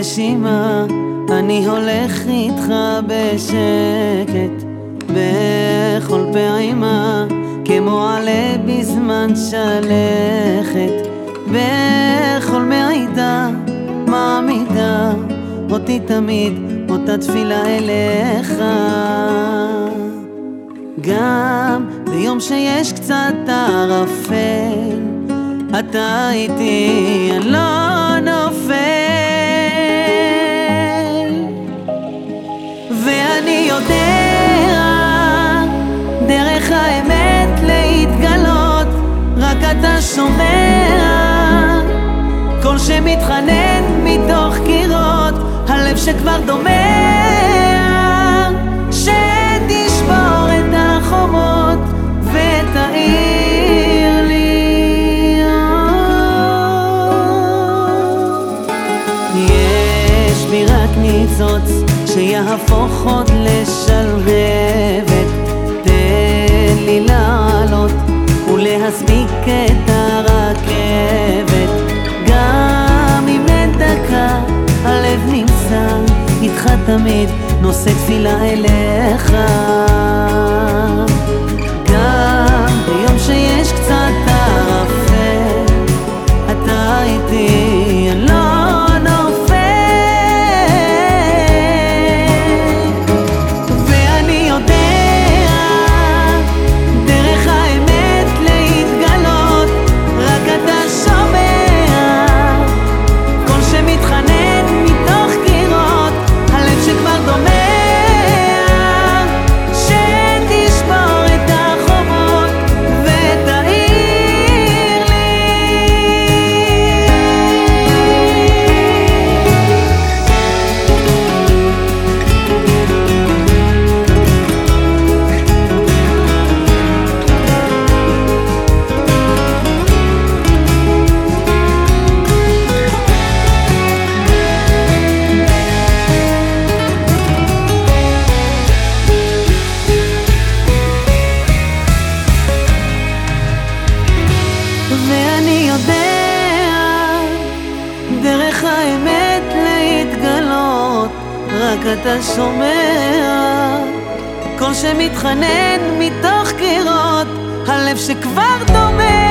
נשימה, אני הולך איתך בשקט, בכל פעימה, כמו עלה בזמן שלכת, בכל מעידה, מעמידה, אותי תמיד, אותה תפילה אליך. גם ביום שיש קצת ערפל, אתה איתי, אני לא נופל. אתה שומע? קול שמתחנן מתוך קירות, הלב שכבר דומע, שתשבור את החומות ותאיר לי. יש בי רק ניצוץ שיהפוך עוד לשלהבת, נושא תפילה אליך. רק אתה שומע קול שמתחנן מתוך קירות, הלב שכבר דומע